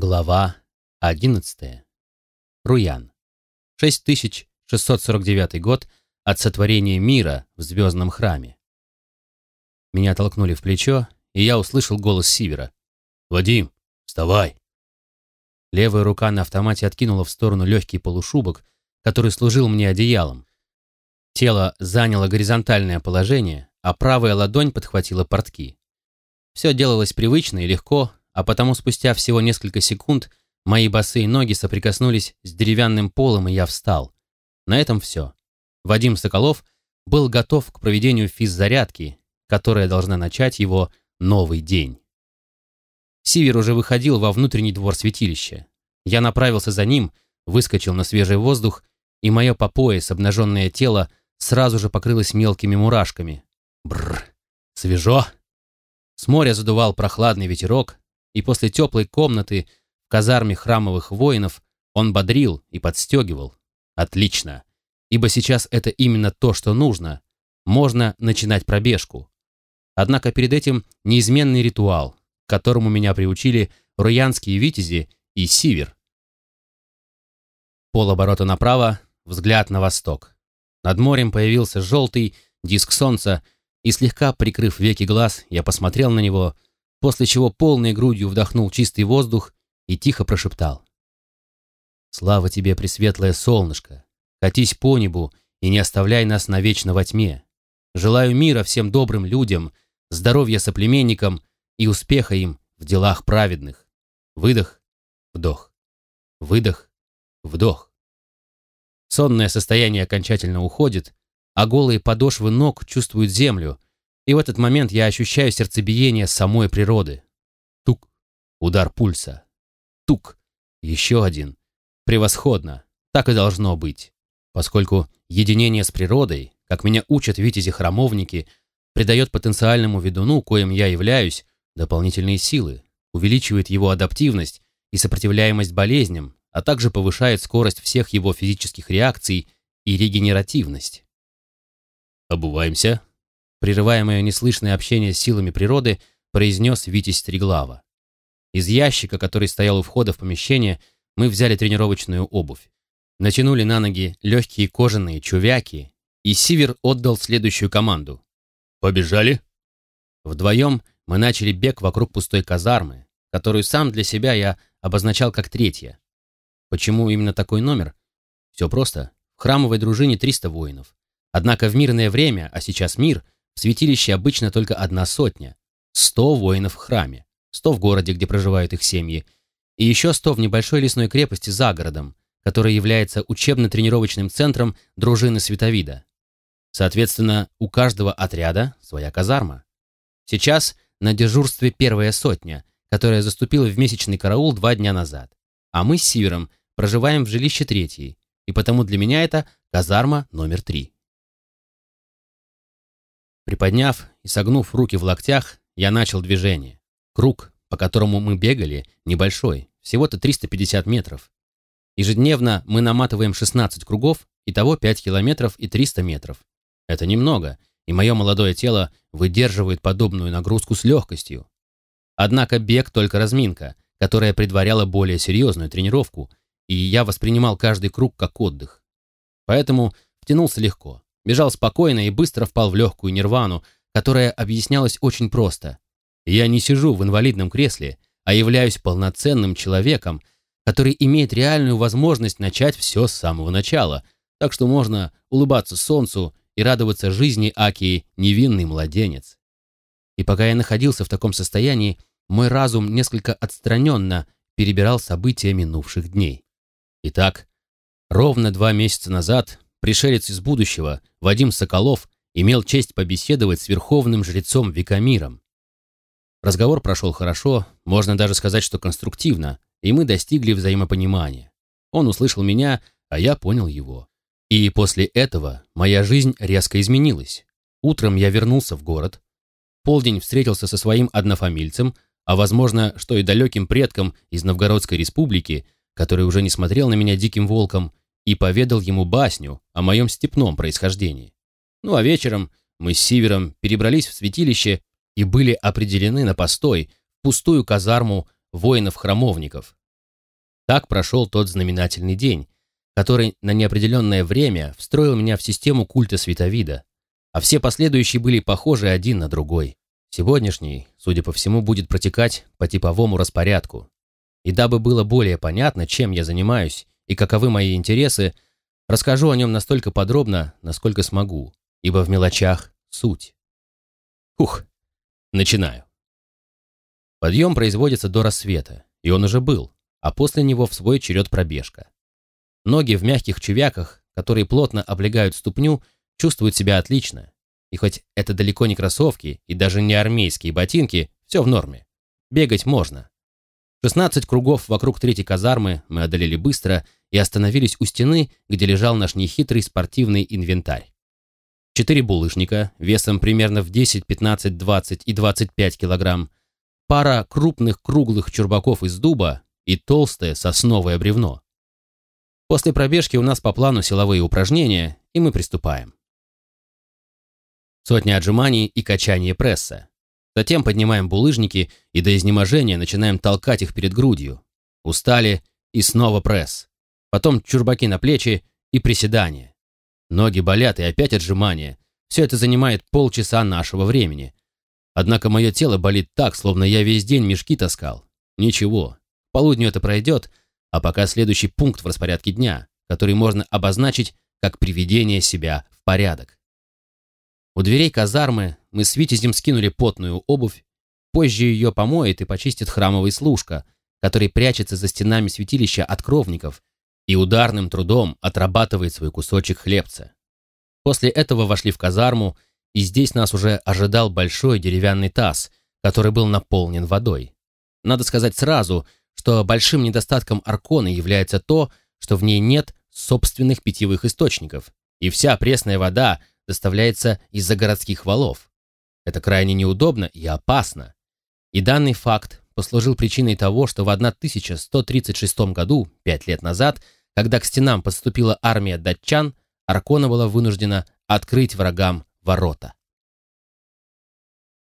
Глава 11. Руян. 6649 год от сотворения мира в звездном храме. Меня толкнули в плечо, и я услышал голос Сивера. «Вадим, вставай!» Левая рука на автомате откинула в сторону легкий полушубок, который служил мне одеялом. Тело заняло горизонтальное положение, а правая ладонь подхватила портки. Все делалось привычно и легко, а потому спустя всего несколько секунд мои босые ноги соприкоснулись с деревянным полом, и я встал. На этом все. Вадим Соколов был готов к проведению физзарядки, которая должна начать его новый день. Сивер уже выходил во внутренний двор святилища. Я направился за ним, выскочил на свежий воздух, и мое по пояс обнаженное тело сразу же покрылось мелкими мурашками. Бррр, свежо. С моря задувал прохладный ветерок, и после теплой комнаты в казарме храмовых воинов он бодрил и подстегивал. Отлично, ибо сейчас это именно то, что нужно. Можно начинать пробежку. Однако перед этим неизменный ритуал, к которому меня приучили руянские витязи и сивер. Полоборота направо, взгляд на восток. Над морем появился желтый диск солнца, и слегка прикрыв веки глаз, я посмотрел на него — после чего полной грудью вдохнул чистый воздух и тихо прошептал. «Слава тебе, пресветлое солнышко! Катись по небу и не оставляй нас навечно во тьме. Желаю мира всем добрым людям, здоровья соплеменникам и успеха им в делах праведных. Выдох, вдох, выдох, вдох. Сонное состояние окончательно уходит, а голые подошвы ног чувствуют землю, и в этот момент я ощущаю сердцебиение самой природы. Тук. Удар пульса. Тук. Еще один. Превосходно. Так и должно быть. Поскольку единение с природой, как меня учат витязи-храмовники, придает потенциальному ведуну, коим я являюсь, дополнительные силы, увеличивает его адаптивность и сопротивляемость болезням, а также повышает скорость всех его физических реакций и регенеративность. «Обуваемся», прерывая мое неслышное общение с силами природы, произнес Витязь Стреглава. Из ящика, который стоял у входа в помещение, мы взяли тренировочную обувь. Натянули на ноги легкие кожаные чувяки, и Сивер отдал следующую команду. «Побежали?» Вдвоем мы начали бег вокруг пустой казармы, которую сам для себя я обозначал как третья. Почему именно такой номер? Все просто. В храмовой дружине 300 воинов. Однако в мирное время, а сейчас мир — в святилище обычно только одна сотня. Сто воинов в храме, сто в городе, где проживают их семьи, и еще сто в небольшой лесной крепости за городом, которая является учебно-тренировочным центром дружины Световида. Соответственно, у каждого отряда своя казарма. Сейчас на дежурстве первая сотня, которая заступила в месячный караул два дня назад. А мы с Сивером проживаем в жилище третьей, и потому для меня это казарма номер три. Приподняв и согнув руки в локтях, я начал движение. Круг, по которому мы бегали, небольшой, всего-то 350 метров. Ежедневно мы наматываем 16 кругов, итого 5 километров и 300 метров. Это немного, и мое молодое тело выдерживает подобную нагрузку с легкостью. Однако бег только разминка, которая предваряла более серьезную тренировку, и я воспринимал каждый круг как отдых. Поэтому втянулся легко. Бежал спокойно и быстро впал в легкую нирвану, которая объяснялась очень просто. Я не сижу в инвалидном кресле, а являюсь полноценным человеком, который имеет реальную возможность начать все с самого начала, так что можно улыбаться солнцу и радоваться жизни Аки невинный младенец. И пока я находился в таком состоянии, мой разум несколько отстраненно перебирал события минувших дней. Итак, ровно два месяца назад пришелец из будущего, Вадим Соколов, имел честь побеседовать с верховным жрецом Викамиром. Разговор прошел хорошо, можно даже сказать, что конструктивно, и мы достигли взаимопонимания. Он услышал меня, а я понял его. И после этого моя жизнь резко изменилась. Утром я вернулся в город. Полдень встретился со своим однофамильцем, а возможно, что и далеким предком из Новгородской республики, который уже не смотрел на меня диким волком, и поведал ему басню о моем степном происхождении. Ну а вечером мы с Сивером перебрались в святилище и были определены на постой в пустую казарму воинов-храмовников, Так прошел тот знаменательный день, который на неопределенное время встроил меня в систему культа световида, а все последующие были похожи один на другой. Сегодняшний, судя по всему, будет протекать по типовому распорядку. И дабы было более понятно, чем я занимаюсь и каковы мои интересы, расскажу о нем настолько подробно, насколько смогу, ибо в мелочах суть. Ух, начинаю. Подъем производится до рассвета, и он уже был, а после него в свой черед пробежка. Ноги в мягких чувяках, которые плотно облегают ступню, чувствуют себя отлично. И хоть это далеко не кроссовки и даже не армейские ботинки, все в норме. Бегать можно. 16 кругов вокруг третьей казармы мы одолели быстро и остановились у стены, где лежал наш нехитрый спортивный инвентарь. Четыре булыжника весом примерно в 10, 15, 20 и 25 килограмм, пара крупных круглых чурбаков из дуба и толстое сосновое бревно. После пробежки у нас по плану силовые упражнения, и мы приступаем. Сотня отжиманий и качание пресса. Затем поднимаем булыжники и до изнеможения начинаем толкать их перед грудью. Устали и снова пресс. Потом чурбаки на плечи и приседания. Ноги болят и опять отжимания. Все это занимает полчаса нашего времени. Однако мое тело болит так, словно я весь день мешки таскал. Ничего, к полудню это пройдет, а пока следующий пункт в распорядке дня, который можно обозначить как приведение себя в порядок. У дверей казармы мы с Витязем скинули потную обувь, позже ее помоет и почистит храмовый служка, который прячется за стенами святилища от кровников и ударным трудом отрабатывает свой кусочек хлебца. После этого вошли в казарму, и здесь нас уже ожидал большой деревянный таз, который был наполнен водой. Надо сказать сразу, что большим недостатком Арконы является то, что в ней нет собственных питьевых источников, и вся пресная вода доставляется из-за городских валов. Это крайне неудобно и опасно. И данный факт послужил причиной того, что в 1136 году, пять лет назад, когда к стенам подступила армия датчан, Аркона была вынуждена открыть врагам ворота.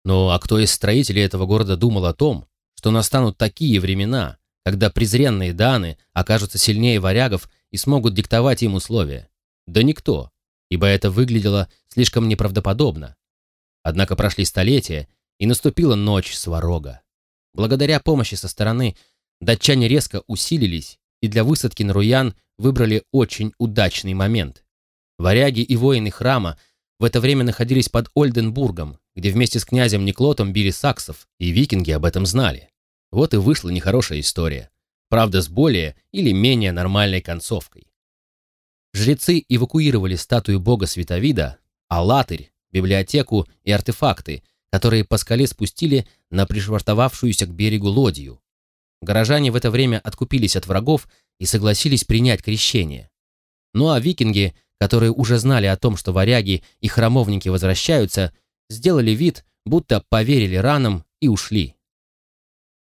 Ну а кто из строителей этого города думал о том, что настанут такие времена, когда презренные даны окажутся сильнее варягов и смогут диктовать им условия? Да никто ибо это выглядело слишком неправдоподобно. Однако прошли столетия, и наступила ночь сварога. Благодаря помощи со стороны датчане резко усилились и для высадки на Руян выбрали очень удачный момент. Варяги и воины храма в это время находились под Ольденбургом, где вместе с князем Никлотом били саксов, и викинги об этом знали. Вот и вышла нехорошая история. Правда, с более или менее нормальной концовкой. Жрецы эвакуировали статую бога Световида, а латырь, библиотеку и артефакты, которые по скале спустили на пришвартовавшуюся к берегу лодью. Горожане в это время откупились от врагов и согласились принять крещение. Ну а викинги, которые уже знали о том, что варяги и храмовники возвращаются, сделали вид, будто поверили ранам и ушли.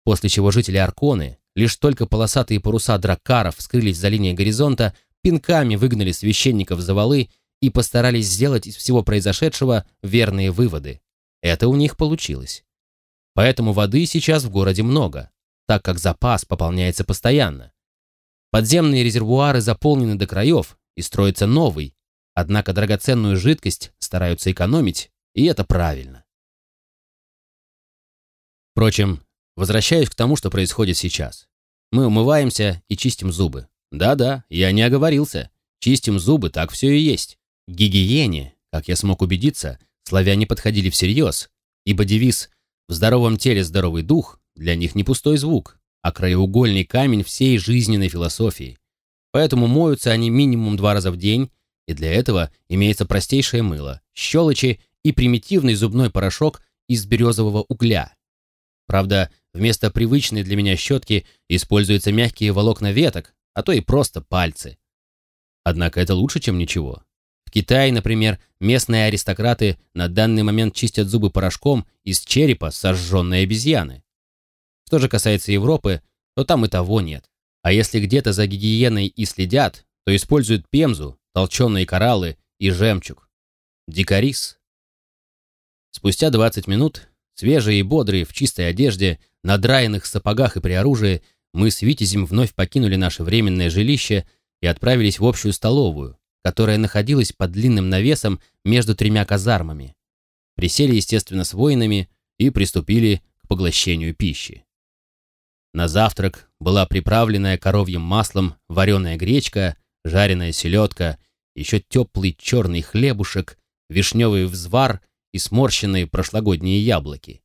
После чего жители Арконы, лишь только полосатые паруса драккаров скрылись за линией горизонта, пинками выгнали священников за валы и постарались сделать из всего произошедшего верные выводы. Это у них получилось. Поэтому воды сейчас в городе много, так как запас пополняется постоянно. Подземные резервуары заполнены до краев и строится новый, однако драгоценную жидкость стараются экономить, и это правильно. Впрочем, возвращаюсь к тому, что происходит сейчас. Мы умываемся и чистим зубы. Да-да, я не оговорился. Чистим зубы, так все и есть. Гигиене, как я смог убедиться, славяне подходили всерьез, ибо девиз «в здоровом теле здоровый дух» для них не пустой звук, а краеугольный камень всей жизненной философии. Поэтому моются они минимум два раза в день, и для этого имеется простейшее мыло, щелочи и примитивный зубной порошок из березового угля. Правда, вместо привычной для меня щетки используются мягкие волокна веток, а то и просто пальцы. Однако это лучше, чем ничего. В Китае, например, местные аристократы на данный момент чистят зубы порошком из черепа сожженной обезьяны. Что же касается Европы, то там и того нет. А если где-то за гигиеной и следят, то используют пемзу, толченые кораллы и жемчуг. Дикарис. Спустя 20 минут, свежие и бодрые, в чистой одежде, на драенных сапогах и при оружии, мы с Витязем вновь покинули наше временное жилище и отправились в общую столовую, которая находилась под длинным навесом между тремя казармами. Присели, естественно, с воинами и приступили к поглощению пищи. На завтрак была приправленная коровьим маслом вареная гречка, жареная селедка, еще теплый черный хлебушек, вишневый взвар и сморщенные прошлогодние яблоки.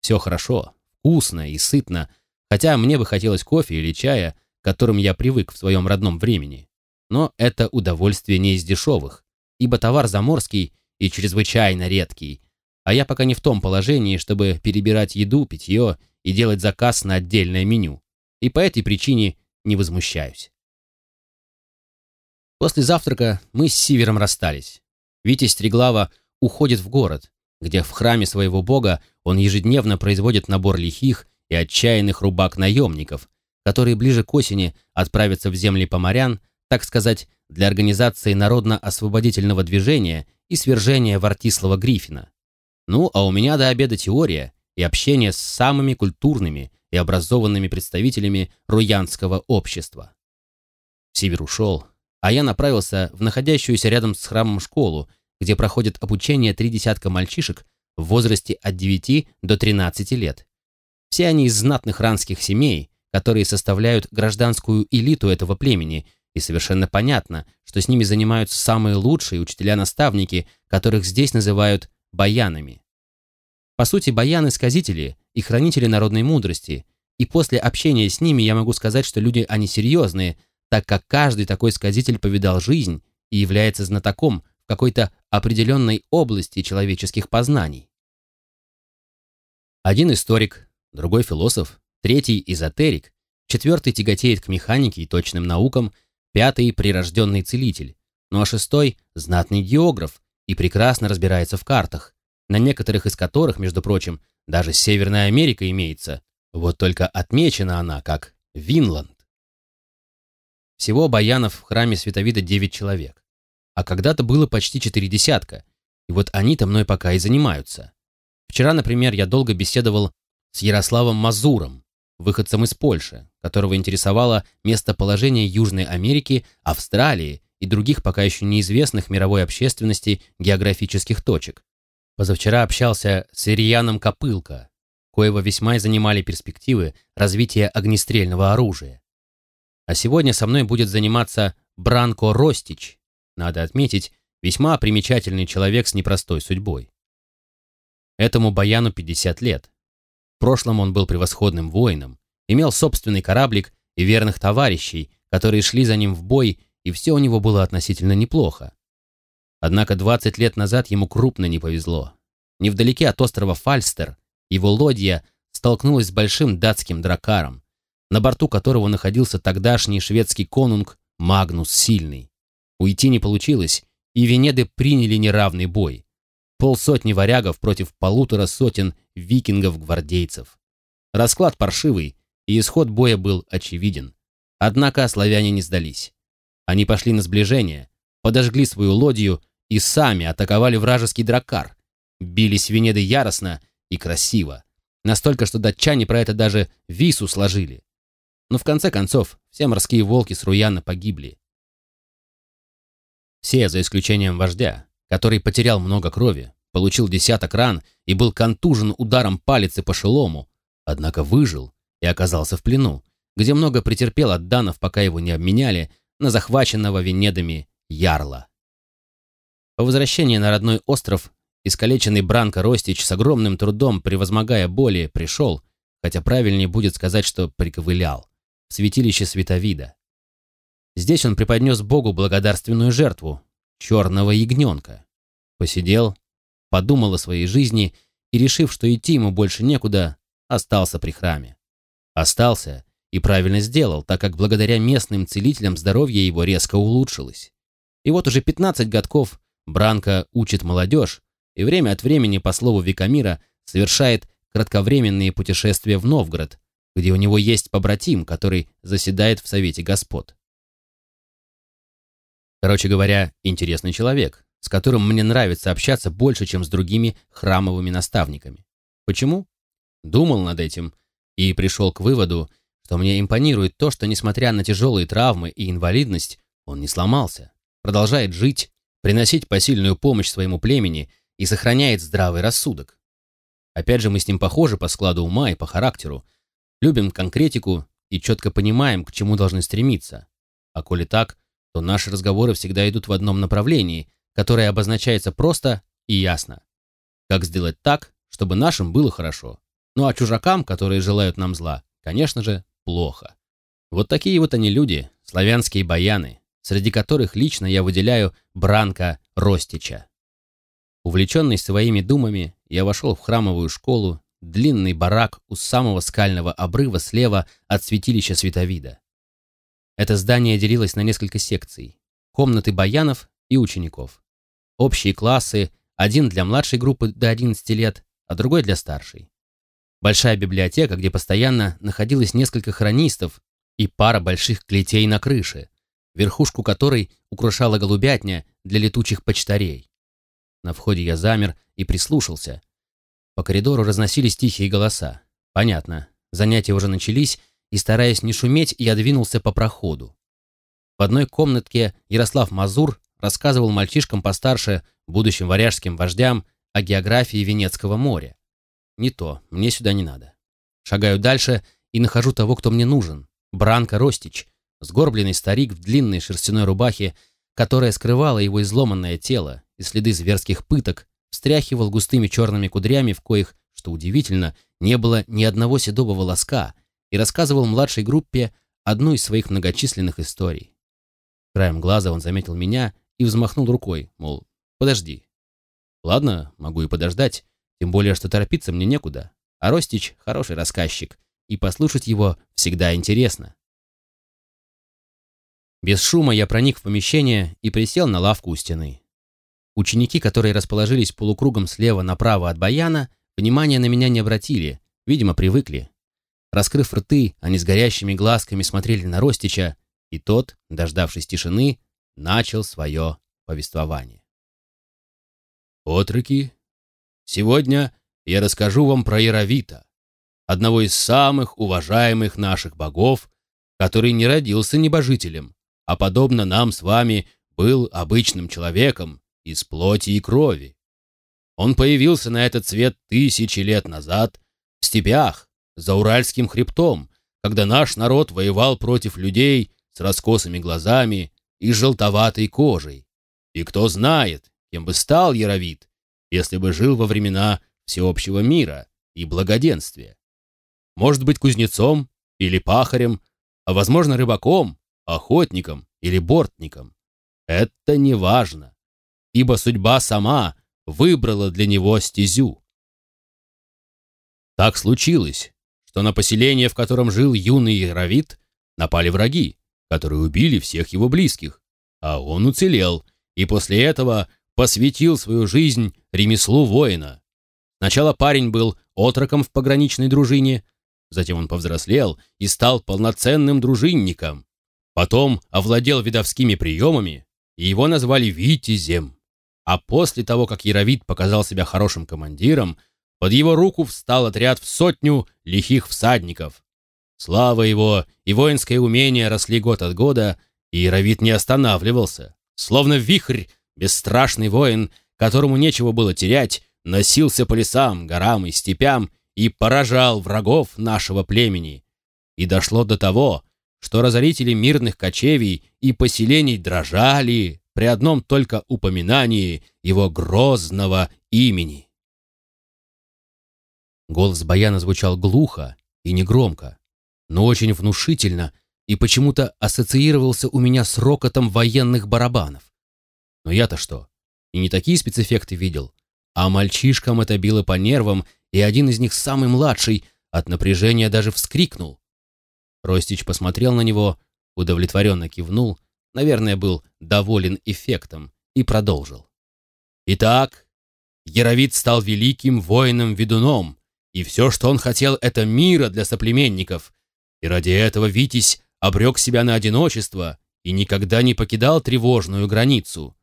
Все хорошо, вкусно и сытно, хотя мне бы хотелось кофе или чая, к которым я привык в своем родном времени. Но это удовольствие не из дешевых, ибо товар заморский и чрезвычайно редкий, а я пока не в том положении, чтобы перебирать еду, питье и делать заказ на отдельное меню, и по этой причине не возмущаюсь. После завтрака мы с Сивером расстались. Витя Стреглава уходит в город, где в храме своего бога он ежедневно производит набор лихих и отчаянных рубак-наемников, которые ближе к осени отправятся в земли поморян, так сказать, для организации народно-освободительного движения и свержения Вартислава Гриффина. Ну, а у меня до обеда теория, и общение с самыми культурными и образованными представителями руянского общества. Сивер ушел, а я направился в находящуюся рядом с храмом школу, где проходит обучение три десятка мальчишек в возрасте от 9 до 13 лет. Все они из знатных ранских семей, которые составляют гражданскую элиту этого племени, и совершенно понятно, что с ними занимаются самые лучшие учителя-наставники, которых здесь называют баянами. По сути, баяны – сказители и хранители народной мудрости, и после общения с ними я могу сказать, что люди они серьезные, так как каждый такой сказитель повидал жизнь и является знатоком в какой-то определенной области человеческих познаний. Один историк, другой философ, третий эзотерик, четвертый тяготеет к механике и точным наукам, пятый – прирожденный целитель, ну а шестой – знатный географ и прекрасно разбирается в картах, на некоторых из которых, между прочим, даже Северная Америка имеется, вот только отмечена она как Винланд. Всего баянов в храме Световида 9 человек, а когда-то было почти четыре десятка, и вот они-то мной пока и занимаются. Вчера, например, я долго беседовал с Ярославом Мазуром, выходцем из Польши, которого интересовало местоположение Южной Америки, Австралии и других пока еще неизвестных мировой общественности географических точек. Позавчера общался с Ирьяном Копылко, коего весьма и занимали перспективы развития огнестрельного оружия. А сегодня со мной будет заниматься Бранко Ростич, надо отметить, весьма примечательный человек с непростой судьбой. Этому Баяну 50 лет. Прошлом он был превосходным воином, имел собственный кораблик и верных товарищей, которые шли за ним в бой, и все у него было относительно неплохо. Однако 20 лет назад ему крупно не повезло. Невдалеке от острова Фальстер его лодья столкнулась с большим датским дракаром, на борту которого находился тогдашний шведский конунг Магнус Сильный. Уйти не получилось, и Венеды приняли неравный бой. Полсотни варягов против полутора сотен викингов-гвардейцев. Расклад паршивый, и исход боя был очевиден. Однако славяне не сдались. Они пошли на сближение, подожгли свою лодью и сами атаковали вражеский драккар. Бились Венеды яростно и красиво. Настолько, что датчане про это даже вису сложили. Но в конце концов, все морские волки с Руяна погибли. Все, за исключением вождя, который потерял много крови, получил десяток ран и был контужен ударом палицы по шелому, однако выжил и оказался в плену, где много претерпел от данов, пока его не обменяли на захваченного Венедами ярла. По возвращении на родной остров искалеченный Бранко Ростич с огромным трудом, превозмогая боли, пришел, хотя правильнее будет сказать, что приковылял, в святилище Световида. Здесь он преподнес Богу благодарственную жертву — черного ягненка. Посидел, подумал о своей жизни и, решив, что идти ему больше некуда, остался при храме. Остался и правильно сделал, так как благодаря местным целителям здоровье его резко улучшилось. И вот уже 15 годков Бранко учит молодежь и время от времени, по слову Викамира, совершает кратковременные путешествия в Новгород, где у него есть побратим, который заседает в Совете Господ. Короче говоря, интересный человек, с которым мне нравится общаться больше, чем с другими храмовыми наставниками. Почему? Думал над этим и пришел к выводу, что мне импонирует то, что, несмотря на тяжелые травмы и инвалидность, он не сломался, продолжает жить, приносить посильную помощь своему племени и сохраняет здравый рассудок. Опять же, мы с ним похожи по складу ума и по характеру, любим конкретику и четко понимаем, к чему должны стремиться. А коли так, то наши разговоры всегда идут в одном направлении, которое обозначается просто и ясно. Как сделать так, чтобы нашим было хорошо, ну а чужакам, которые желают нам зла, конечно же, плохо. Вот такие вот они люди, славянские баяны, среди которых лично я выделяю Бранка Ростича. Увлеченный своими думами, я вошел в храмовую школу, длинный барак у самого скального обрыва слева от святилища Световида. Это здание делилось на несколько секций. Комнаты баянов и учеников. Общие классы, один для младшей группы до 11 лет, а другой для старшей. Большая библиотека, где постоянно находилось несколько хронистов и пара больших клетей на крыше, верхушку которой украшала голубятня для летучих почтарей. На входе я замер и прислушался. По коридору разносились тихие голоса. Понятно, занятия уже начались, и, стараясь не шуметь, я двинулся по проходу. В одной комнатке Ярослав Мазур рассказывал мальчишкам постарше, будущим варяжским вождям, о географии Венецкого моря. Не то, мне сюда не надо. Шагаю дальше и нахожу того, кто мне нужен. Бранко Ростич, сгорбленный старик в длинной шерстяной рубахе, которая скрывала его изломанное тело и следы зверских пыток, встряхивал густыми черными кудрями, в коих, что удивительно, не было ни одного седого волоска, и рассказывал младшей группе одну из своих многочисленных историй. Краем глаза он заметил меня и взмахнул рукой, мол, подожди. Ладно, могу и подождать, тем более, что торопиться мне некуда. А Ростич хороший рассказчик, и послушать его всегда интересно. Без шума я проник в помещение и присел на лавку у стены. Ученики, которые расположились полукругом слева направо от баяна, внимания на меня не обратили, видимо, привыкли. Раскрыв рты, они с горящими глазками смотрели на Ростича, и тот, дождавшись тишины, начал свое повествование. «Отроки, сегодня я расскажу вам про Яровита, одного из самых уважаемых наших богов, который не родился небожителем, а, подобно нам с вами, был обычным человеком из плоти и крови. Он появился на этот свет тысячи лет назад в степях, за Уральским хребтом, когда наш народ воевал против людей с раскосыми глазами и желтоватой кожей. И кто знает, кем бы стал Яровит, если бы жил во времена всеобщего мира и благоденствия. Может быть, кузнецом или пахарем, а, возможно, рыбаком, охотником или бортником. Это не важно, ибо судьба сама выбрала для него стезю. Так случилось, что на поселение, в котором жил юный Яровит, напали враги, которые убили всех его близких, а он уцелел и после этого посвятил свою жизнь ремеслу воина. Сначала парень был отроком в пограничной дружине, затем он повзрослел и стал полноценным дружинником. Потом овладел видовскими приемами, и его назвали Витязем. А после того, как Яровит показал себя хорошим командиром, под его руку встал отряд в сотню лихих всадников. Слава его и воинское умение росли год от года, и Яровит не останавливался. Словно вихрь, бесстрашный воин, которому нечего было терять, носился по лесам, горам и степям и поражал врагов нашего племени. И дошло до того, что разорители мирных кочевий и поселений дрожали при одном только упоминании его грозного имени. Голос Баяна звучал глухо и негромко, но очень внушительно и почему-то ассоциировался у меня с рокотом военных барабанов. Но я-то что? И не такие спецэффекты видел. А мальчишкам это било по нервам, и один из них, самый младший, от напряжения даже вскрикнул. Ростич посмотрел на него, удовлетворенно кивнул, наверное, был доволен эффектом, и продолжил. Итак, Яровит стал великим воином-ведуном, и все, что он хотел, это мира для соплеменников. И ради этого Витязь обрек себя на одиночество и никогда не покидал тревожную границу.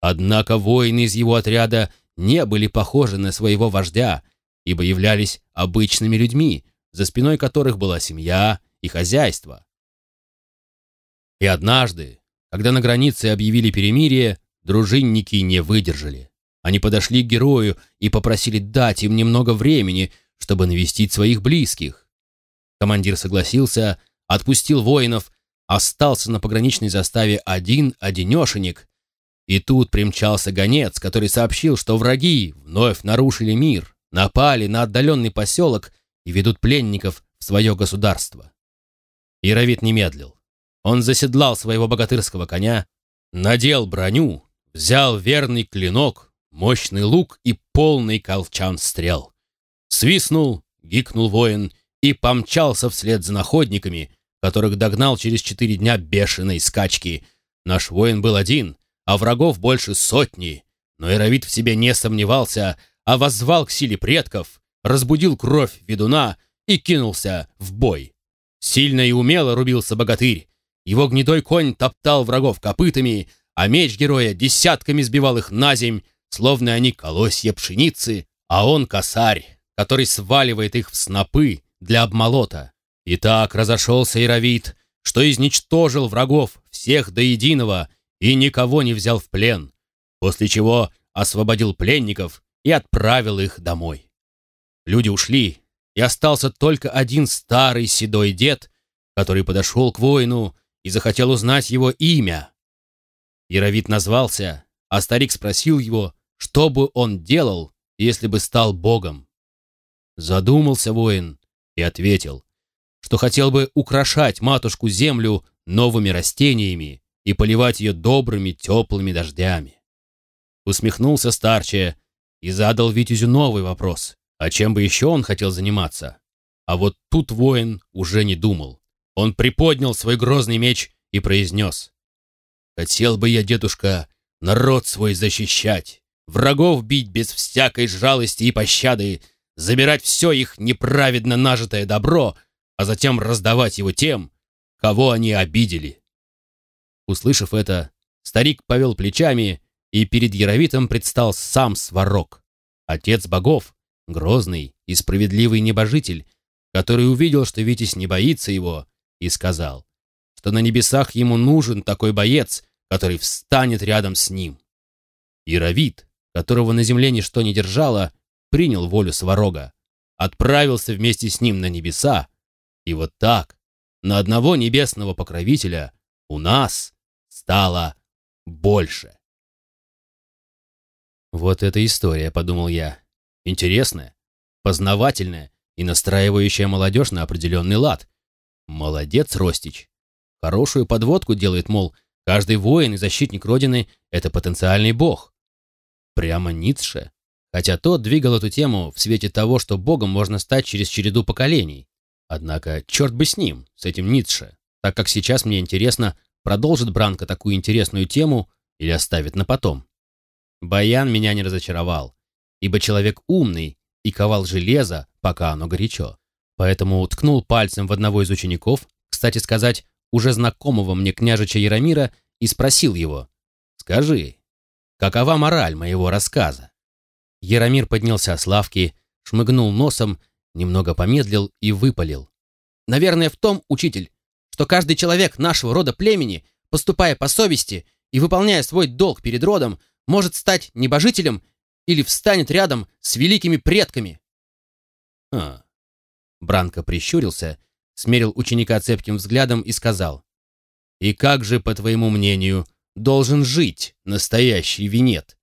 Однако воины из его отряда не были похожи на своего вождя, ибо являлись обычными людьми, за спиной которых была семья и хозяйство. И однажды, когда на границе объявили перемирие, дружинники не выдержали. Они подошли к герою и попросили дать им немного времени, чтобы навестить своих близких. Командир согласился, отпустил воинов, остался на пограничной заставе один-одинешенек. И тут примчался гонец, который сообщил, что враги вновь нарушили мир, напали на отдаленный поселок и ведут пленников в свое государство. Яровит не медлил. Он заседлал своего богатырского коня, надел броню, взял верный клинок, мощный лук и полный колчан стрел. Свистнул, гикнул воин и помчался вслед за находниками, которых догнал через четыре дня бешеной скачки. Наш воин был один, а врагов больше сотни. Но Яровит в себе не сомневался, а воззвал к силе предков, разбудил кровь ведуна и кинулся в бой. Сильно и умело рубился богатырь. Его гнедой конь топтал врагов копытами, а меч героя десятками сбивал их на земь, словно они колосья пшеницы, а он косарь, который сваливает их в снопы для обмолота. И так разошелся Яровит, что изничтожил врагов всех до единого и никого не взял в плен, после чего освободил пленников и отправил их домой. Люди ушли, и остался только один старый седой дед, который подошел к воину и захотел узнать его имя. Яровит назвался, а старик спросил его, что бы он делал, если бы стал богом. Задумался воин и ответил, что хотел бы украшать матушку-землю новыми растениями и поливать ее добрыми теплыми дождями. Усмехнулся старче и задал Витязю новый вопрос. А чем бы еще он хотел заниматься? А вот тут воин уже не думал. Он приподнял свой грозный меч и произнес. «Хотел бы я, дедушка, народ свой защищать, врагов бить без всякой жалости и пощады, забирать все их неправедно нажитое добро, а затем раздавать его тем, кого они обидели». Услышав это, старик повел плечами, и перед Яровитом предстал сам Сварог, отец богов, грозный и справедливый небожитель, который увидел, что Витязь не боится его, и сказал, что на небесах ему нужен такой боец, который встанет рядом с ним. Яровит, которого на земле ничто не держало, принял волю Сварога, отправился вместе с ним на небеса, и вот так, на одного небесного покровителя, у нас стало больше. Вот эта история, подумал я. Интересная, познавательная и настраивающая молодежь на определенный лад. Молодец, Ростич. Хорошую подводку делает, мол, каждый воин и защитник Родины — это потенциальный бог. Прямо Ницше. Хотя тот двигал эту тему в свете того, что богом можно стать через череду поколений. Однако, черт бы с ним, с этим Ницше, так как сейчас мне интересно, продолжит Бранко такую интересную тему или оставит на потом. Баян меня не разочаровал ибо человек умный и ковал железо, пока оно горячо. Поэтому уткнул пальцем в одного из учеников, кстати сказать, уже знакомого мне княжича Яромира, и спросил его, «Скажи, какова мораль моего рассказа?» Яромир поднялся с лавки, шмыгнул носом, немного помедлил и выпалил. «Наверное, в том, учитель, что каждый человек нашего рода племени, поступая по совести и выполняя свой долг перед родом, может стать небожителем или встанет рядом с великими предками. А. Бранко прищурился, смерил ученика цепким взглядом и сказал: "И как же, по твоему мнению, должен жить настоящий винет?"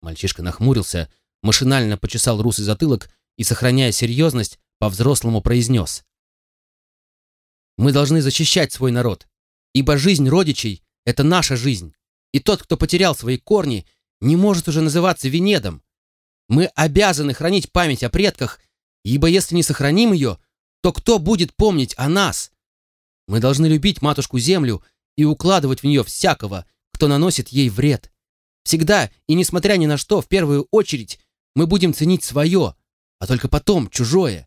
Мальчишка нахмурился, машинально почесал русый затылок и, сохраняя серьезность, по-взрослому произнес. «Мы должны защищать свой народ, ибо жизнь родичей — это наша жизнь, и тот, кто потерял свои корни не может уже называться Венедом. Мы обязаны хранить память о предках, ибо если не сохраним ее, то кто будет помнить о нас? Мы должны любить матушку-землю и укладывать в нее всякого, кто наносит ей вред. Всегда и несмотря ни на что, в первую очередь, мы будем ценить свое, а только потом чужое.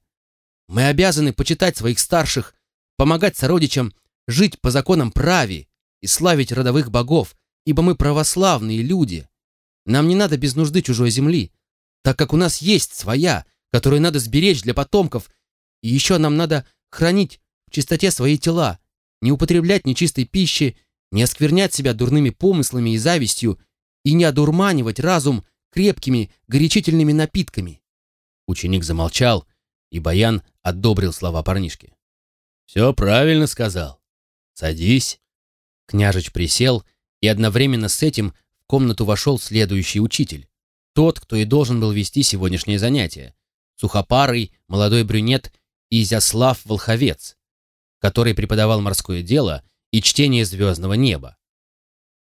Мы обязаны почитать своих старших, помогать сородичам, жить по законам прави и славить родовых богов, ибо мы православные люди. Нам не надо без нужды чужой земли, так как у нас есть своя, которую надо сберечь для потомков, и еще нам надо хранить в чистоте свои тела, не употреблять нечистой пищи, не осквернять себя дурными помыслами и завистью и не одурманивать разум крепкими горячительными напитками. Ученик замолчал, и Баян одобрил слова парнишки. «Все правильно сказал. Садись». Княжич присел, и одновременно с этим в комнату вошел следующий учитель. Тот, кто и должен был вести сегодняшнее занятие. Сухопарый, молодой брюнет Изяслав Волховец, который преподавал морское дело и чтение звездного неба.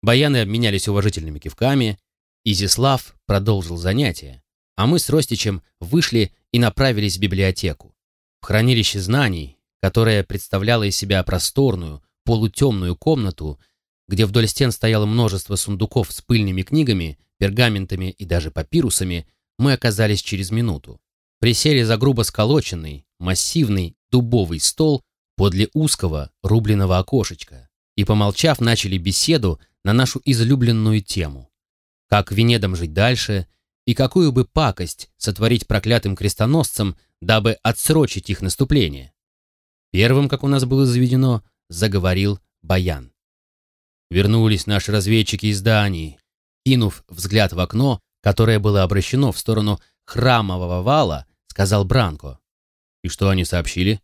Баяны обменялись уважительными кивками, Изяслав продолжил занятие, а мы с Ростичем вышли и направились в библиотеку. В хранилище знаний, которое представляло из себя просторную, полутемную комнату, где вдоль стен стояло множество сундуков с пыльными книгами, пергаментами и даже папирусами, мы оказались через минуту. Присели за грубо сколоченный, массивный дубовый стол подле узкого рубленого окошечка и, помолчав, начали беседу на нашу излюбленную тему. Как Венедам жить дальше и какую бы пакость сотворить проклятым крестоносцам, дабы отсрочить их наступление. Первым, как у нас было заведено, заговорил Баян. Вернулись наши разведчики из Дании. Кинув взгляд в окно, которое было обращено в сторону храмового вала, сказал Бранко. И что они сообщили?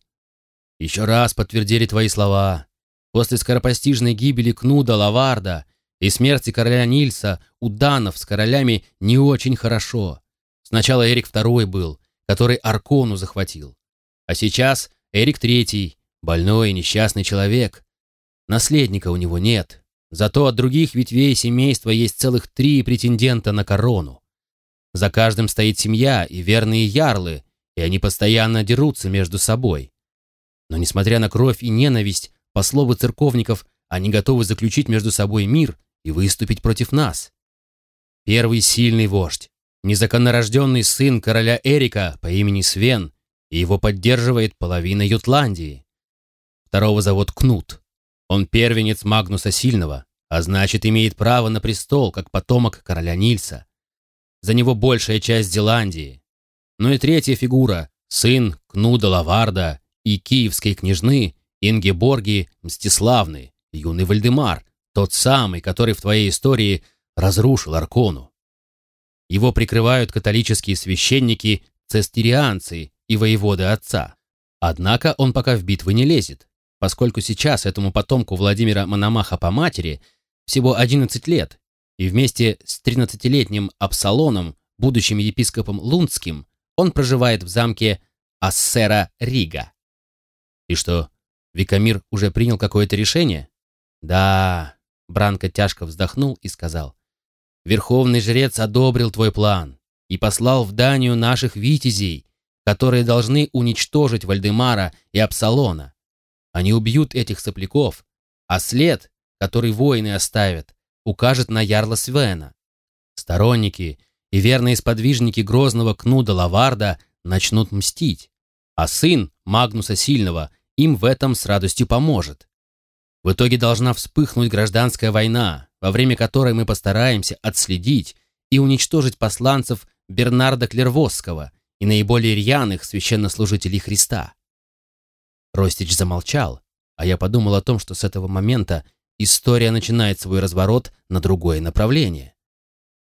Еще раз подтвердили твои слова. После скоропостижной гибели Кнуда Лаварда и смерти короля Нильса у данов с королями не очень хорошо. Сначала Эрик II был, который Аркону захватил. А сейчас Эрик III, больной и несчастный человек. Наследника у него нет. Зато от других ветвей семейства есть целых три претендента на корону. За каждым стоит семья и верные ярлы, и они постоянно дерутся между собой. Но несмотря на кровь и ненависть, по слову церковников, они готовы заключить между собой мир и выступить против нас. Первый сильный вождь, незаконнорожденный сын короля Эрика по имени Свен, и его поддерживает половина Ютландии. Второго зовут Кнут. Он первенец Магнуса Сильного, а значит, имеет право на престол, как потомок короля Нильса. За него большая часть Зеландии. Ну и третья фигура, сын Кнуда Лаварда и киевской княжны Ингеборги Мстиславны, юный Вальдемар, тот самый, который в твоей истории разрушил Аркону. Его прикрывают католические священники, цестерианцы и воеводы отца. Однако он пока в битвы не лезет, поскольку сейчас этому потомку Владимира Мономаха по матери всего 11 лет, и вместе с 13-летним Апсалоном, будущим епископом Лундским, он проживает в замке Ассера Рига. И что, Викамир уже принял какое-то решение? Да, Бранко тяжко вздохнул и сказал. Верховный жрец одобрил твой план и послал в Данию наших витязей, которые должны уничтожить Вальдемара и Апсалона. Они убьют этих сопляков, а след, который воины оставят, укажет на ярла Свена. Сторонники и верные сподвижники грозного Кнуда Лаварда начнут мстить, а сын Магнуса Сильного им в этом с радостью поможет. В итоге должна вспыхнуть гражданская война, во время которой мы постараемся отследить и уничтожить посланцев Бернарда Клервосского и наиболее рьяных священнослужителей Христа. Ростич замолчал, а я подумал о том, что с этого момента история начинает свой разворот на другое направление.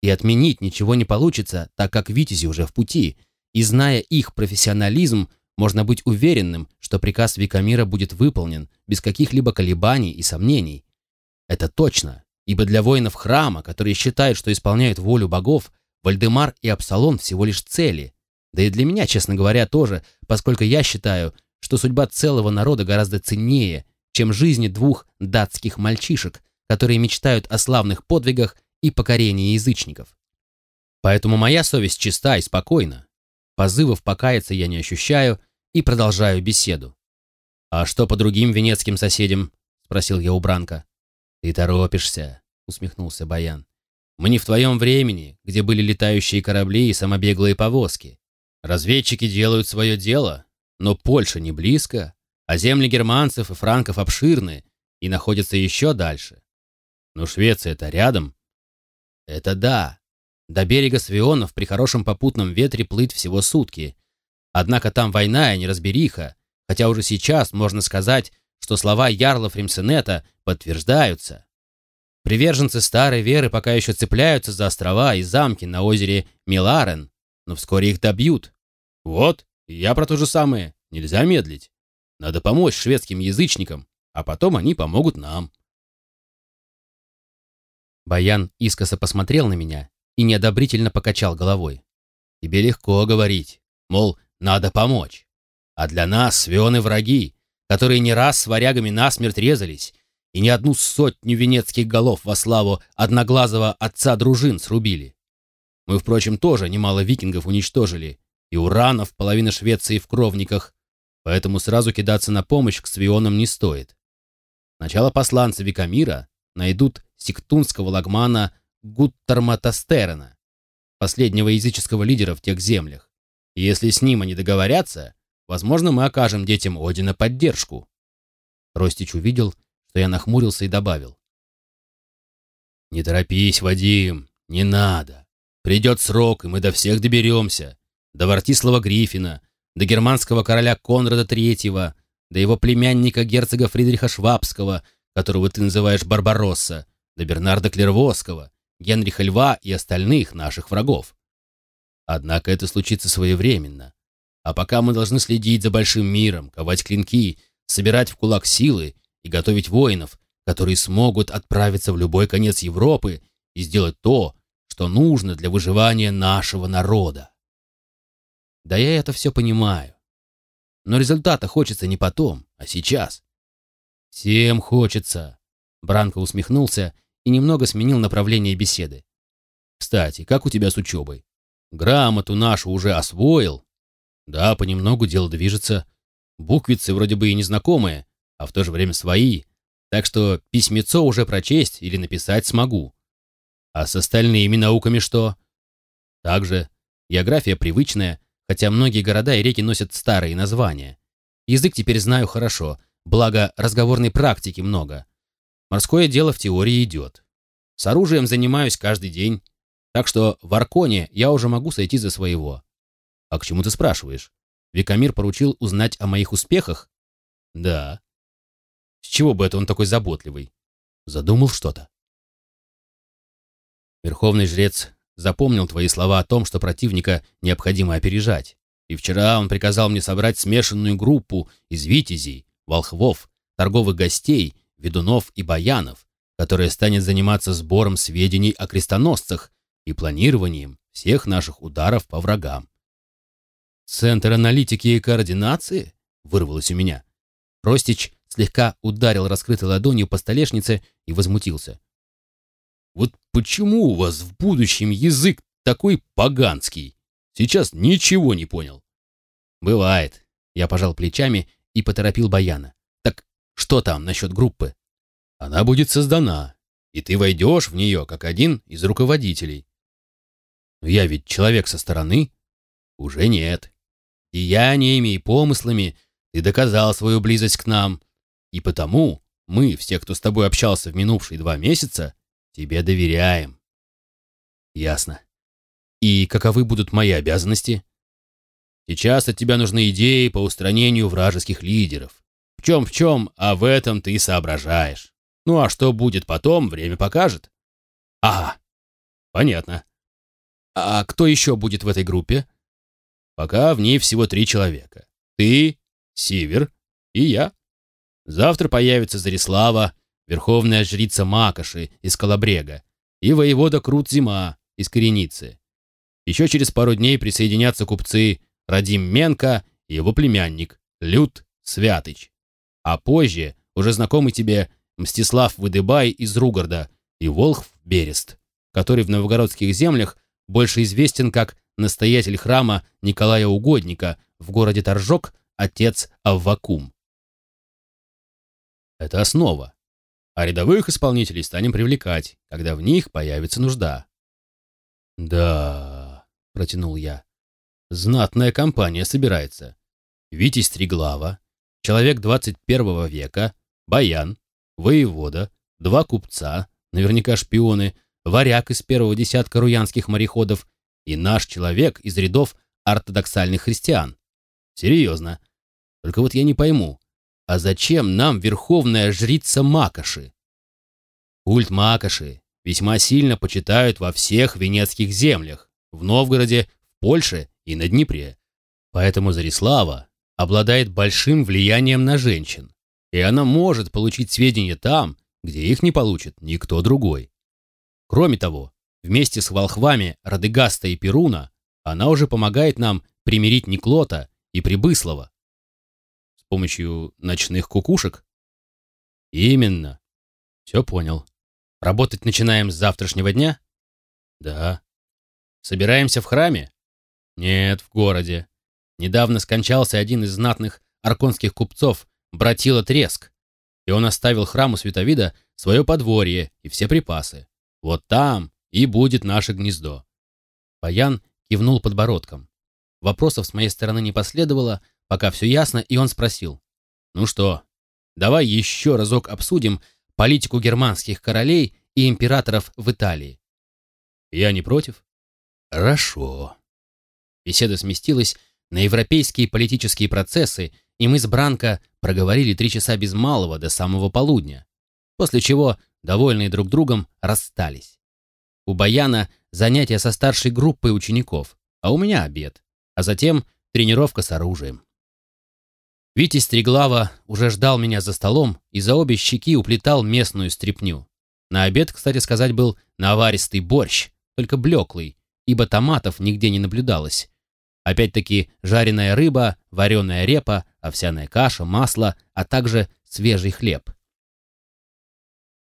И отменить ничего не получится, так как Витязи уже в пути, и зная их профессионализм, можно быть уверенным, что приказ Викамира будет выполнен без каких-либо колебаний и сомнений. Это точно, ибо для воинов храма, которые считают, что исполняют волю богов, Вальдемар и Апсалон всего лишь цели. Да и для меня, честно говоря, тоже, поскольку я считаю, что судьба целого народа гораздо ценнее, чем жизни двух датских мальчишек, которые мечтают о славных подвигах и покорении язычников. Поэтому моя совесть чиста и спокойна. Позывов покаяться я не ощущаю и продолжаю беседу. «А что по другим венецким соседям?» — спросил я у Бранка. «Ты торопишься», — усмехнулся Баян. «Мы не в твоем времени, где были летающие корабли и самобеглые повозки. Разведчики делают свое дело, но Польша не близко, а земли германцев и франков обширны и находятся еще дальше. Но Швеция-то рядом. Это да. До берега Свионов при хорошем попутном ветре плыть всего сутки. Однако там война и неразбериха, хотя уже сейчас можно сказать, что слова Ярла Фримсенета подтверждаются. Приверженцы старой веры пока еще цепляются за острова и замки на озере Миларен, но вскоре их добьют. Вот, я про то же самое. Нельзя медлить. Надо помочь шведским язычникам, а потом они помогут нам. Баян искоса посмотрел на меня и неодобрительно покачал головой. Тебе легко говорить, мол, надо помочь. А для нас свены враги, которые не раз с варягами насмерть резались и не одну сотню венецких голов во славу одноглазого отца дружин срубили. Мы, впрочем, тоже немало викингов уничтожили, и уранов половина Швеции в кровниках, поэтому сразу кидаться на помощь к свионам не стоит. Сначала посланцы Викамира найдут сектунского лагмана Гуттерматастерена, последнего языческого лидера в тех землях, если с ним они договорятся, возможно, мы окажем детям Одина поддержку. Ростич увидел, что я нахмурился и добавил. «Не торопись, Вадим, не надо. Придет срок, и мы до всех доберемся. До Вартислава Гриффина, до германского короля Конрада III, до его племянника герцога Фридриха Швабского, которого ты называешь Барбаросса, до Бернарда Клервосского, Генриха Льва и остальных наших врагов. Однако это случится своевременно. А пока мы должны следить за большим миром, ковать клинки, собирать в кулак силы и готовить воинов, которые смогут отправиться в любой конец Европы и сделать то, что нужно для выживания нашего народа. Да я это все понимаю. Но результата хочется не потом, а сейчас. Всем хочется. Бранко усмехнулся и немного сменил направление беседы. Кстати, как у тебя с учебой? Грамоту нашу уже освоил? Да, понемногу дело движется. Буквицы вроде бы и незнакомые, а в то же время свои, так что письмецо уже прочесть или написать смогу. А с остальными науками что? Также география привычная, хотя многие города и реки носят старые названия. Язык теперь знаю хорошо, благо разговорной практики много. Морское дело в теории идет. С оружием занимаюсь каждый день, так что в Арконе я уже могу сойти за своего. А к чему ты спрашиваешь? Викамир поручил узнать о моих успехах? Да. С чего бы это он такой заботливый? Задумал что-то. Верховный жрец запомнил твои слова о том, что противника необходимо опережать. И вчера он приказал мне собрать смешанную группу из витязей, волхвов, торговых гостей, ведунов и баянов, которая станет заниматься сбором сведений о крестоносцах и планированием всех наших ударов по врагам. «Центр аналитики и координации?» — вырвалось у меня. Ростич слегка ударил раскрытой ладонью по столешнице и возмутился. «Вот почему у вас в будущем язык такой поганский? Сейчас ничего не понял». «Бывает». Я пожал плечами и поторопил Баяна. «Так что там насчет группы?» «Она будет создана, и ты войдешь в нее как один из руководителей». «Но я ведь человек со стороны?» «Уже нет. Деяниями и помыслами ты доказал свою близость к нам, и потому мы, все, кто с тобой общался в минувшие два месяца, тебе доверяем. Ясно. И каковы будут мои обязанности? Сейчас от тебя нужны идеи по устранению вражеских лидеров. В чем в чем, а в этом ты соображаешь. Ну а что будет потом, время покажет. Ага, понятно. А кто еще будет в этой группе? Пока в ней всего три человека. Ты, Сивер и я. Завтра появится Зарислава, верховная жрица Макоши из Калабрега, и воевода Крут Зима из Кореницы. Еще через пару дней присоединятся купцы Радим Менко и его племянник Люд Святыч. А позже уже знакомый тебе Мстислав Выдыбай из Ругарда и Волхв Берест, который в новгородских землях больше известен как настоятель храма Николая Угодника в городе Торжок, отец Аввакум. Это основа. А рядовых исполнителей станем привлекать, когда в них появится нужда. Да, протянул я. Знатная компания собирается. Витязь Триглава, человек 21 века, баян, воевода, два купца, наверняка шпионы, варяг из первого десятка руянских мореходов и наш человек из рядов ортодоксальных христиан. Серьезно. Только вот я не пойму, а зачем нам верховная жрица Макоши? Культ Макоши весьма сильно почитают во всех венецких землях, в Новгороде, в Польше и на Днепре. Поэтому Зарислава обладает большим влиянием на женщин, и она может получить сведения там, где их не получит никто другой. Кроме того, вместе с волхвами Радыгаста и Перуна она уже помогает нам примирить Никлота и Прибыслова. С помощью ночных кукушек? Именно. Все понял. Работать начинаем с завтрашнего дня? Да. Собираемся в храме? Нет, в городе. Недавно скончался один из знатных арконских купцов, братила Треск, и он оставил храму Световида свое подворье и все припасы. Вот там и будет наше гнездо. Паян кивнул подбородком. Вопросов с моей стороны не последовало, пока все ясно, и он спросил. «Ну что, давай еще разок обсудим политику германских королей и императоров в Италии». «Я не против?» «Хорошо». Беседа сместилась на европейские политические процессы, и мы с Бранко проговорили три часа без малого до самого полудня, после чего, довольные друг другом, расстались. У Баяна занятия со старшей группой учеников, а у меня обед, а затем тренировка с оружием. Витя Стреглава уже ждал меня за столом и за обе щеки уплетал местную стряпню. На обед, кстати сказать, был наваристый борщ, только блеклый, ибо томатов нигде не наблюдалось, Опять-таки жареная рыба, вареная репа, овсяная каша, масло, а также свежий хлеб.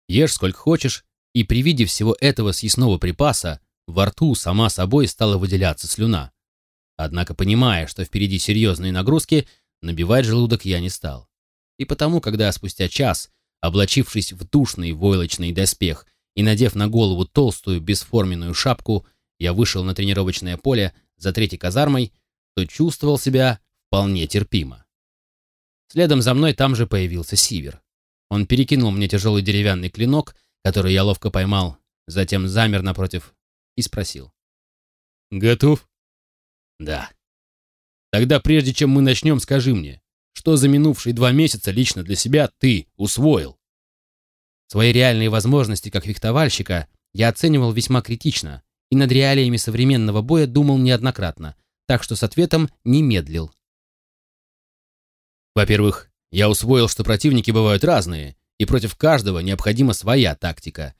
Ешь сколько хочешь, и при виде всего этого съестного припаса во рту сама собой стала выделяться слюна. Однако, понимая, что впереди серьезные нагрузки, набивать желудок я не стал. И потому, когда спустя час, облачившись в душный войлочный доспех и надев на голову толстую бесформенную шапку, я вышел на тренировочное поле, за третьей казармой, то чувствовал себя вполне терпимо. Следом за мной там же появился Сивер. Он перекинул мне тяжелый деревянный клинок, который я ловко поймал, затем замер напротив и спросил. «Готов?» «Да». «Тогда прежде чем мы начнем, скажи мне, что за минувшие два месяца лично для себя ты усвоил?» Свои реальные возможности как фехтовальщика я оценивал весьма критично, и над реалиями современного боя думал неоднократно, так что с ответом не медлил. Во-первых, я усвоил, что противники бывают разные, и против каждого необходима своя тактика.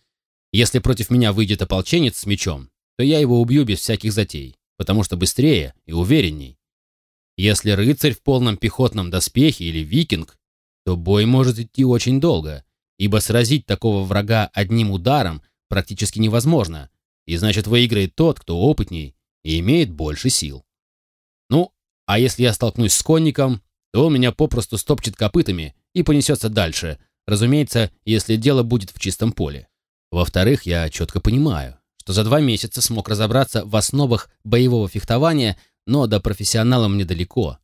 Если против меня выйдет ополченец с мечом, то я его убью без всяких затей, потому что быстрее и уверенней. Если рыцарь в полном пехотном доспехе или викинг, то бой может идти очень долго, ибо сразить такого врага одним ударом практически невозможно, и значит выиграет тот, кто опытней и имеет больше сил. Ну, а если я столкнусь с конником, то он меня попросту стопчет копытами и понесется дальше, разумеется, если дело будет в чистом поле. Во-вторых, я четко понимаю, что за два месяца смог разобраться в основах боевого фехтования, но до профессионала мне далеко.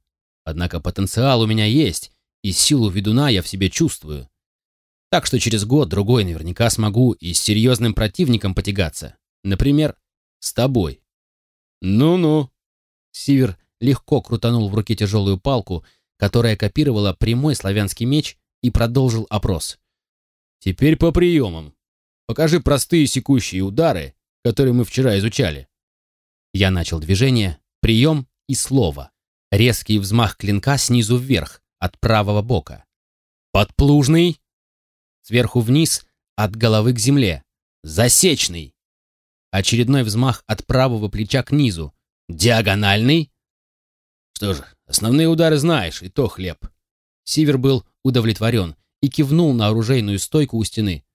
Однако потенциал у меня есть, и силу ведуна я в себе чувствую. Так что через год-другой наверняка смогу и с серьезным противником потягаться. Например, с тобой. Ну-ну. Сивер легко крутанул в руке тяжелую палку, которая копировала прямой славянский меч, и продолжил опрос. Теперь по приемам. Покажи простые секущие удары, которые мы вчера изучали. Я начал движение, прием и слово. Резкий взмах клинка снизу вверх, от правого бока. Подплужный. Сверху вниз, от головы к земле. Засечный. Очередной взмах от правого плеча к низу. Диагональный. Что же, основные удары знаешь, и то хлеб. Сивер был удовлетворен и кивнул на оружейную стойку у стены.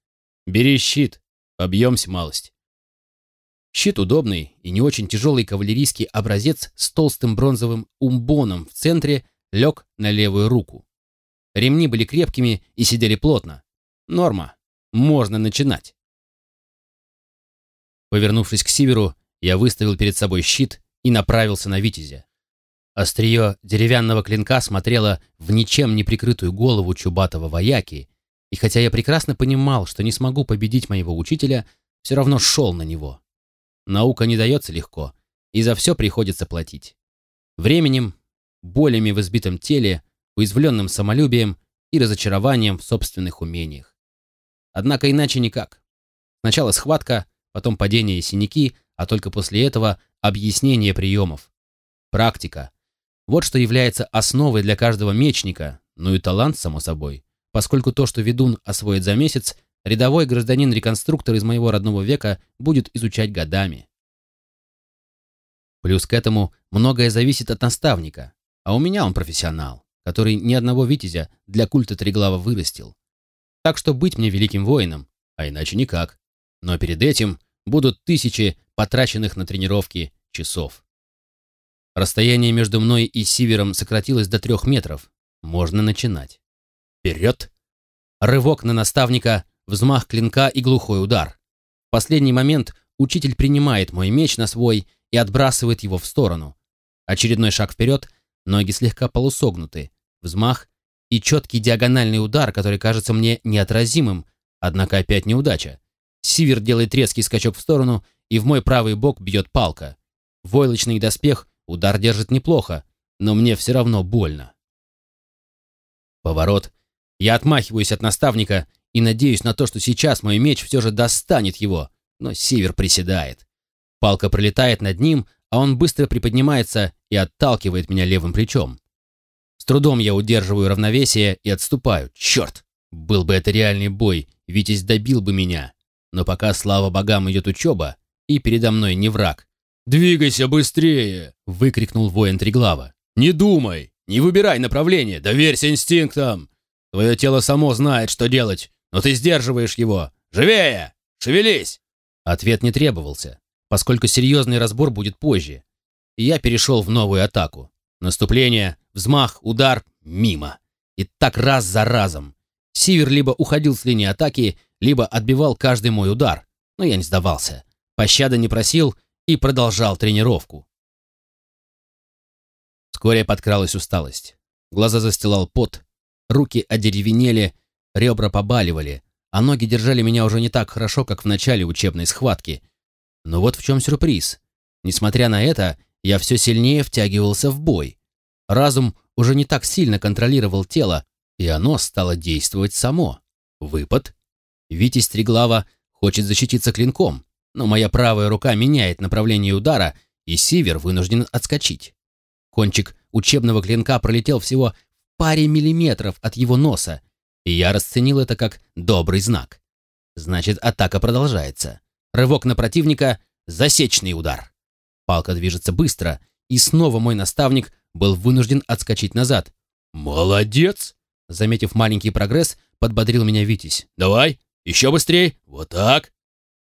«Бери щит, побьемся малость». Щит удобный и не очень тяжелый кавалерийский образец с толстым бронзовым умбоном в центре лег на левую руку. Ремни были крепкими и сидели плотно. Норма. Можно начинать. Повернувшись к Сиверу, я выставил перед собой щит и направился на Витязя. Острие деревянного клинка смотрело в ничем не прикрытую голову чубатого вояки, и хотя я прекрасно понимал, что не смогу победить моего учителя, все равно шел на него. Наука не дается легко, и за все приходится платить. Временем, болями в избитом теле, уязвленным самолюбием и разочарованием в собственных умениях. Однако иначе никак. Сначала схватка, потом падение и синяки, а только после этого объяснение приемов. Практика. Вот что является основой для каждого мечника, ну и талант, само собой, поскольку то, что ведун освоит за месяц, рядовой гражданин-реконструктор из моего родного века будет изучать годами. Плюс к этому многое зависит от наставника, а у меня он профессионал, который ни одного витязя для культа Триглава вырастил. Так что быть мне великим воином, а иначе никак. Но перед этим будут тысячи потраченных на тренировки часов. Расстояние между мной и Сивером сократилось до трех метров. Можно начинать. Вперед! Рывок на наставника, взмах клинка и глухой удар. В последний момент учитель принимает мой меч на свой и отбрасывает его в сторону. Очередной шаг вперед, ноги слегка полусогнуты, взмах и четкий диагональный удар, который кажется мне неотразимым, однако опять неудача. Сивер делает резкий скачок в сторону, и в мой правый бок бьет палка. Войлочный доспех удар держит неплохо, но мне все равно больно. Поворот. Я отмахиваюсь от наставника и надеюсь на то, что сейчас мой меч все же достанет его, но Сивер приседает. Палка пролетает над ним, а он быстро приподнимается и отталкивает меня левым плечом. С трудом я удерживаю равновесие и отступаю. Черт! Был бы это реальный бой, Витязь добил бы меня. Но пока, слава богам, идет учеба, и передо мной не враг. «Двигайся быстрее!» — выкрикнул воин Триглава. «Не думай! Не выбирай направление! Доверься инстинктам! Твое тело само знает, что делать, но ты сдерживаешь его! Живее! Шевелись!» Ответ не требовался поскольку серьезный разбор будет позже. И я перешел в новую атаку. Наступление, взмах, удар, мимо. И так раз за разом. Сивер либо уходил с линии атаки, либо отбивал каждый мой удар. Но я не сдавался. Пощады не просил и продолжал тренировку. Вскоре подкралась усталость. Глаза застилал пот, руки одеревенели, ребра побаливали, а ноги держали меня уже не так хорошо, как в начале учебной схватки — но вот в чем сюрприз. Несмотря на это, я все сильнее втягивался в бой. Разум уже не так сильно контролировал тело, и оно стало действовать само. Выпад. Витязь Триглава хочет защититься клинком, но моя правая рука меняет направление удара, и Сивер вынужден отскочить. Кончик учебного клинка пролетел всего в паре миллиметров от его носа, и я расценил это как добрый знак. Значит, атака продолжается. Рывок на противника, засечный удар. Палка движется быстро, и снова мой наставник был вынужден отскочить назад. «Молодец!» Заметив маленький прогресс, подбодрил меня Витязь. «Давай, еще быстрее! Вот так!»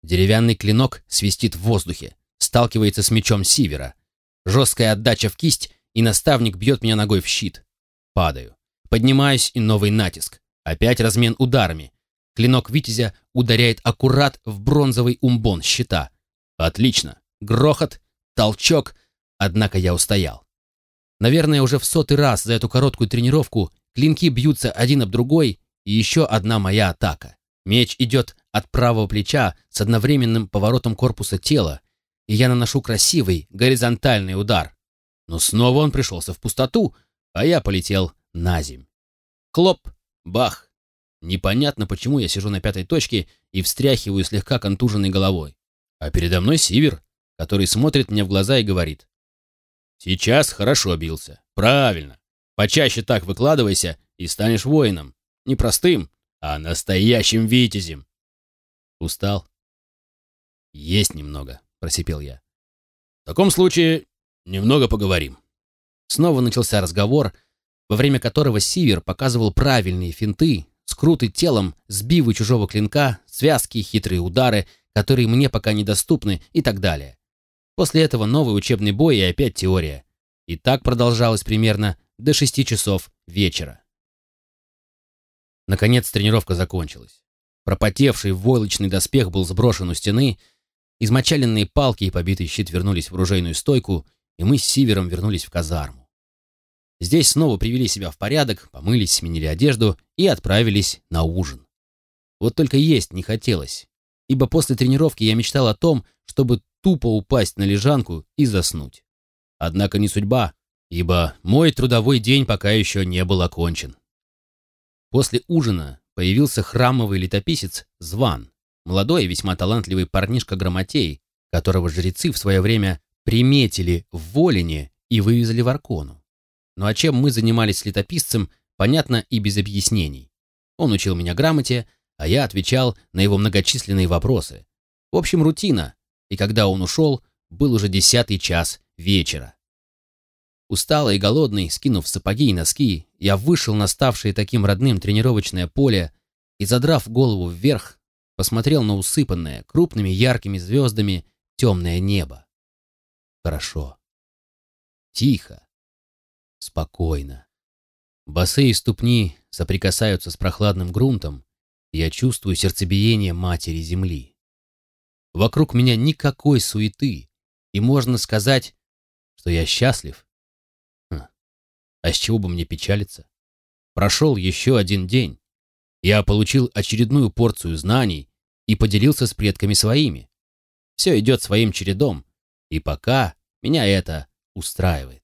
Деревянный клинок свистит в воздухе, сталкивается с мечом Сивера. Жесткая отдача в кисть, и наставник бьет меня ногой в щит. Падаю. Поднимаюсь, и новый натиск. Опять размен ударами. Клинок Витязя ударяет аккурат в бронзовый умбон щита. Отлично. Грохот, толчок, однако я устоял. Наверное, уже в сотый раз за эту короткую тренировку клинки бьются один об другой, и еще одна моя атака. Меч идет от правого плеча с одновременным поворотом корпуса тела, и я наношу красивый горизонтальный удар. Но снова он пришелся в пустоту, а я полетел на земь. Хлоп, бах, Непонятно, почему я сижу на пятой точке и встряхиваю слегка контуженной головой. А передо мной Сивер, который смотрит мне в глаза и говорит. «Сейчас хорошо бился. Правильно. Почаще так выкладывайся и станешь воином. Не простым, а настоящим витязем». Устал? «Есть немного», — просипел я. «В таком случае немного поговорим». Снова начался разговор, во время которого Сивер показывал правильные финты, скруты телом, сбивы чужого клинка, связки, хитрые удары, которые мне пока недоступны и так далее. После этого новый учебный бой и опять теория. И так продолжалось примерно до шести часов вечера. Наконец тренировка закончилась. Пропотевший войлочный доспех был сброшен у стены, измочаленные палки и побитый щит вернулись в оружейную стойку, и мы с Сивером вернулись в казарму. Здесь снова привели себя в порядок, помылись, сменили одежду и отправились на ужин. Вот только есть не хотелось, ибо после тренировки я мечтал о том, чтобы тупо упасть на лежанку и заснуть. Однако не судьба, ибо мой трудовой день пока еще не был окончен. После ужина появился храмовый летописец Зван, молодой и весьма талантливый парнишка-грамотей, которого жрецы в свое время приметили в Волине и вывезли в Аркону. Ну а чем мы занимались с летописцем, понятно и без объяснений. Он учил меня грамоте, а я отвечал на его многочисленные вопросы. В общем, рутина, и когда он ушел, был уже десятый час вечера. Усталый и голодный, скинув сапоги и носки, я вышел на ставшее таким родным тренировочное поле и, задрав голову вверх, посмотрел на усыпанное крупными яркими звездами темное небо. Хорошо. Тихо. Спокойно. Босые ступни соприкасаются с прохладным грунтом, и я чувствую сердцебиение матери земли. Вокруг меня никакой суеты, и можно сказать, что я счастлив. А с чего бы мне печалиться? Прошел еще один день. Я получил очередную порцию знаний и поделился с предками своими. Все идет своим чередом, и пока меня это устраивает.